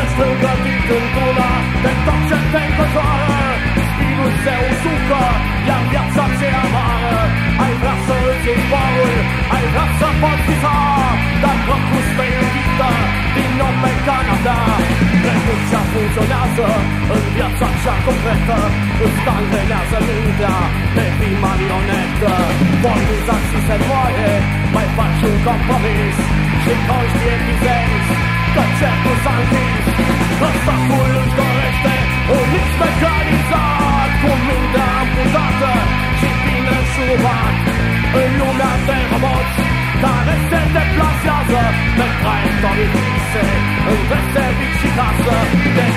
Este gătit într-una de tot ce te înconjoară Spinul se usucă, iar viața ți amară. Ai vrea să îți iei valul, ai vrea să poți visa Dar corpul te invită din nou pe canapea Revoluția funcționează în viața cea completă. Îți cangrenează mintea, devii marionetă Formizații se moare, mai faci un compromis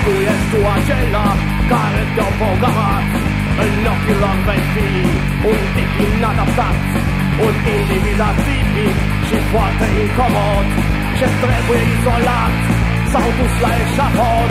tu ești tu acela care te-au programat În ochii lor vei fi un tip inadaptat Un individ atipic și foarte incomod Ce trebuie izolat sau dus la eșafod